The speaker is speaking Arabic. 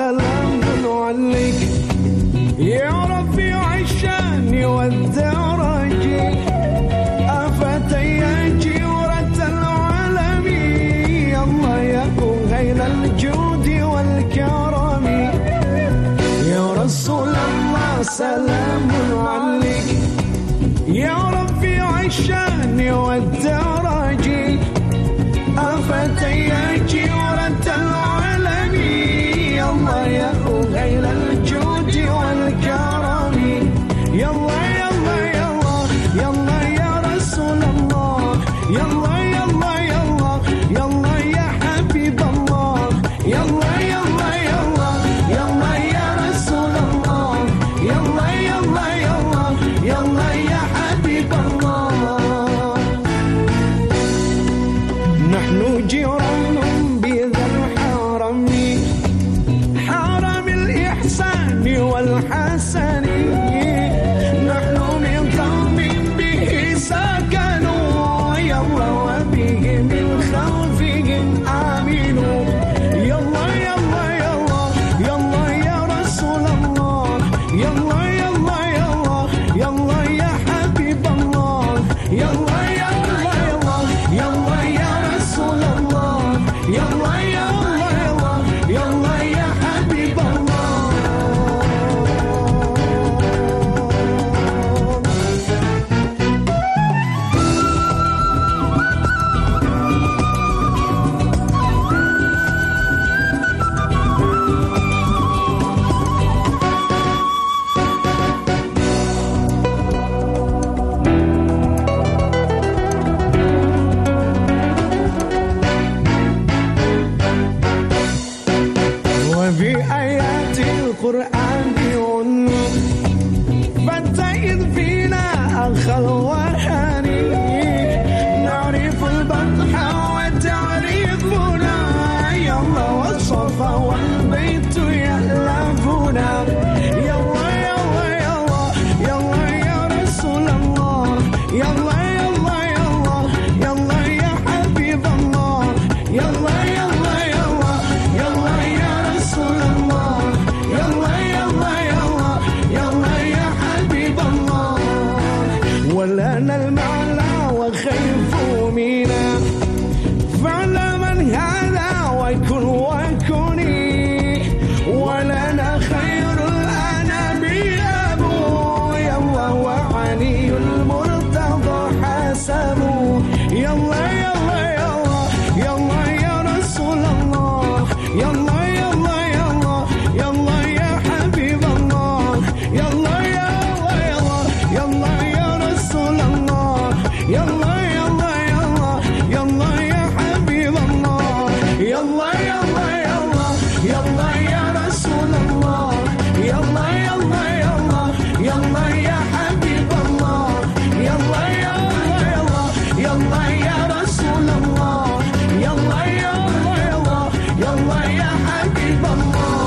سلام عليك يا رب يعشاني والدار الجود والكرم. يا رسول الله سلام عيون. فانتئذ فينا الخلوة نعرف البطح والتعريفنا يلا والصفا والله ولنا المعنى وخيف منا فعل من هذا وكن ويكوني. ولنا خير الأنبياء أبويا الله وعلي المرتضى حسبوا يلا يلا يلا يلا يا رسول الله. يلا يلا يا حبيب الله